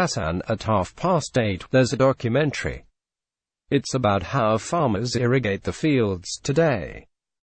Hassan at half past eight. There's a documentary. It's about how farmers irrigate the fields today.